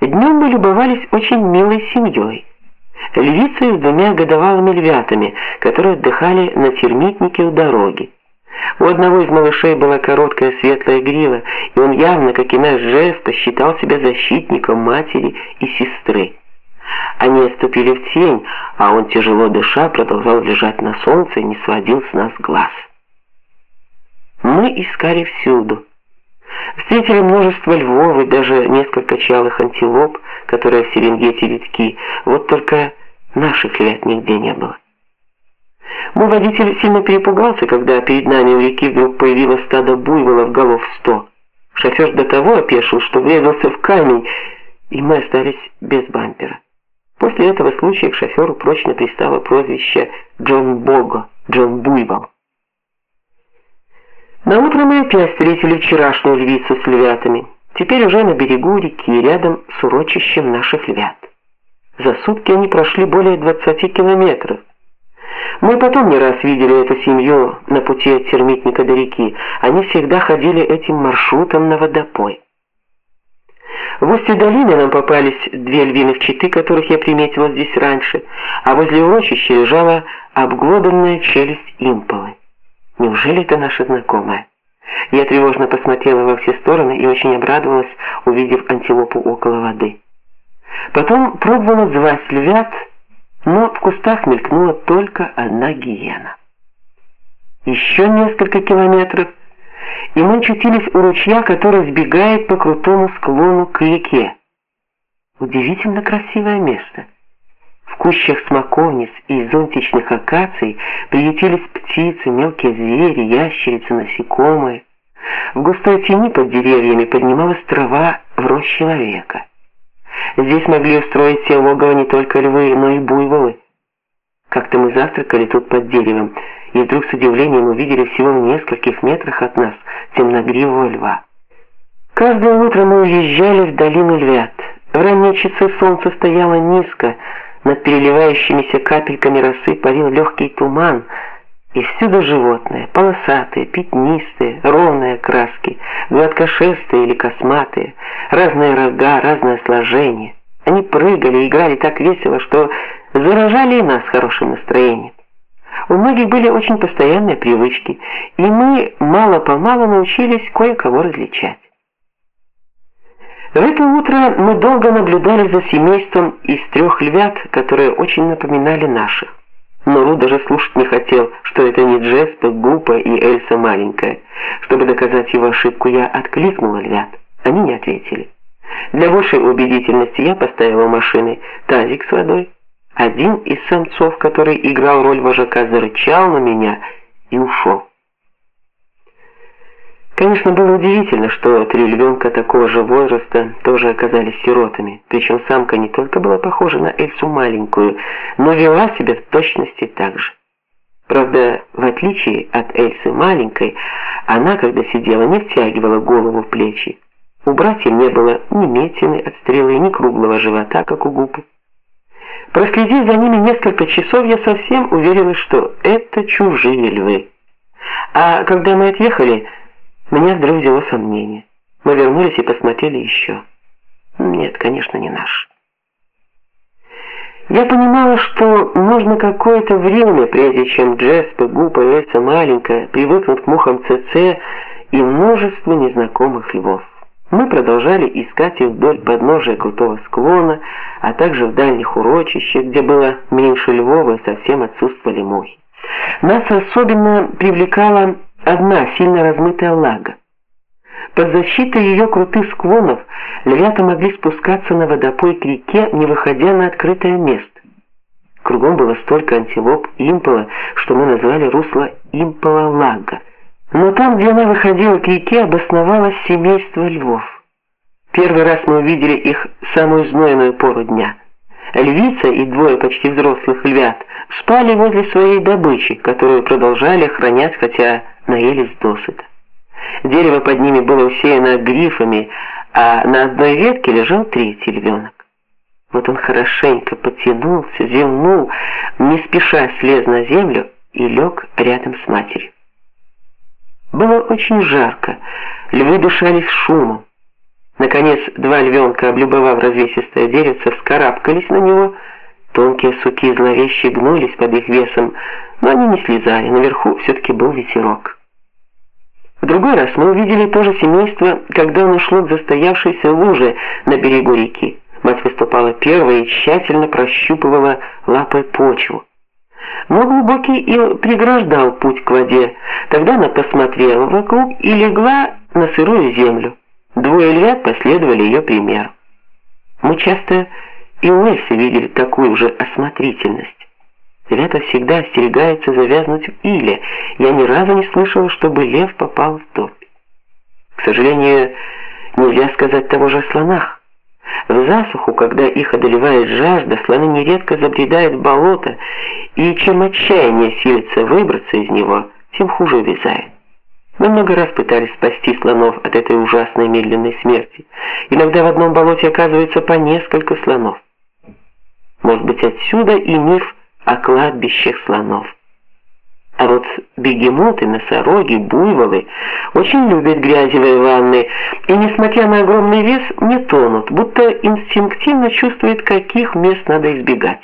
Днем мы любовались очень милой семьей. Львицей с двумя годовалыми львятами, которые отдыхали на термитнике у дороги. У одного из малышей была короткая светлая грива, и он явно, как и наш жест, считал себя защитником матери и сестры. Они отступили в тень, а он, тяжело дыша, продолжал лежать на солнце и не сводил с нас глаз. Мы искали всюду. Встретили множество львов и даже несколько чалых антилоп, которые в Серенгете редки. Вот только наших львят нигде не было. Мой водитель сильно перепугался, когда перед нами у реки вдруг появилось стадо буйволов голов сто. Шофер до того опешил, что врезался в камень, и мы остались без бампера. После этого случая к шоферу прочно пристало прозвище Джон Бого, Джон Буйвол. На утро мы опять встретили вчерашнюю львицу с львятами. Теперь уже на берегу реки, рядом с урочищем наших львят. За сутки они прошли более 20 километров. Мы потом не раз видели эту семью на пути от термитника до реки. Они всегда ходили этим маршрутом на водопой. В устье долины нам попались две львиных читы, которых я приметила здесь раньше, а возле урочища лежала обглоданная челюсть имполы. Неужели это наша знакомая? Я тревожно посмотрела во все стороны и очень обрадовалась, увидев антилопу около воды. Потом пробовала звать львят, но в кустах мелькнула только одна гиена. Еще несколько километров, и мы очутились у ручья, который сбегает по крутому склону к реке. Удивительно красивое место. Кущах смоковниц и зонтичных акаций приютились птицы, мелкие звери, ящерицы, насекомые. В густой тени под деревьями поднималась трава в рост человека. Здесь могли устроить себе логово не только львы, но и буйволы. Как-то мы завтракали тут под деревом, и вдруг с удивлением увидели всего в нескольких метрах от нас темногривого льва. Каждое утро мы уезжали в долину львят. В ранние часы солнце стояло низко, над переливающимися капельками росы парил легкий туман, и всюду животные, полосатые, пятнистые, ровные краски, гладкошерстые или косматые, разные рога, разное сложение. Они прыгали, играли так весело, что заражали и нас хорошим настроением. У многих были очень постоянные привычки, и мы мало-помалу научились кое-кого различать. В это утро мы долго наблюдали за семейством из трех львят, которые очень напоминали наших. Но Ру даже слушать не хотел, что это не Джеспа, Гупа и Эльса маленькая. Чтобы доказать его ошибку, я откликнула львят. Они не ответили. Для большей убедительности я поставила машины тазик с водой. Один из самцов, который играл роль вожака, зарычал на меня и ушел. Конечно, было удивительно, что три львенка такого же возраста тоже оказались сиротами. Причем самка не только была похожа на Эльсу маленькую, но вела себя в точности так же. Правда, в отличие от Эльсы маленькой, она, когда сидела, не втягивала голову в плечи. У братьев не было ни метины от стрелы, ни круглого живота, как у губы. Проследив за ними несколько часов, я совсем уверилась, что это чужие львы. А когда мы отъехали, меня вдруг взяло сомнение. Мы вернулись и посмотрели еще. Нет, конечно, не наш. Я понимала, что нужно какое-то время, прежде чем Джеспа, Гу появится маленькая, привыкнут к мухам ЦЦ и множеству незнакомых львов. Мы продолжали искать их вдоль подножия крутого склона, а также в дальних урочищах, где было меньше львов и совсем отсутствовали мухи. Нас особенно привлекала одна сильно размытая лага. Под защитой ее крутых склонов львята могли спускаться на водопой к реке, не выходя на открытое место. Кругом было столько антилоп импола, что мы назвали русло импола-лага. Но там, где она выходила к реке, обосновалось семейство львов. Первый раз мы увидели их самую знойную пору дня. Львица и двое почти взрослых львят спали возле своей добычи, которую продолжали охранять, хотя наелись досыта. Дерево под ними было усеяно грифами, а на одной ветке лежал третий львенок. Вот он хорошенько потянулся, зевнул, не спеша слез на землю и лег рядом с матерью. Было очень жарко, львы дышали шумом. Наконец, два львенка, облюбовав развесистое деревце, вскарабкались на него. Тонкие суки зловеще гнулись под их весом, но они не слезали, наверху все-таки был ветерок. Другой раз мы увидели то же семейство, когда оно шло к застоявшейся луже на берегу реки. Мать выступала первой и тщательно прощупывала лапой почву. Но глубокий ил преграждал путь к воде. Тогда она посмотрела вокруг и легла на сырую землю. Двое львят последовали ее примеру. Мы часто и у Эльсы видели такую же осмотрительность. Лето всегда остерегается завязнуть в иле. Я ни разу не слышала, чтобы лев попал в топь. К сожалению, нельзя сказать того же о слонах. В засуху, когда их одолевает жажда, слоны нередко забредают в болото, и чем отчаяннее силится выбраться из него, тем хуже увязает. Мы много раз пытались спасти слонов от этой ужасной медленной смерти. Иногда в одном болоте оказывается по несколько слонов. Может быть, отсюда и миф о кладбищах слонов. А вот бегемоты, носороги, буйволы очень любят грязевые ванны и, несмотря на огромный вес, не тонут, будто инстинктивно чувствуют, каких мест надо избегать.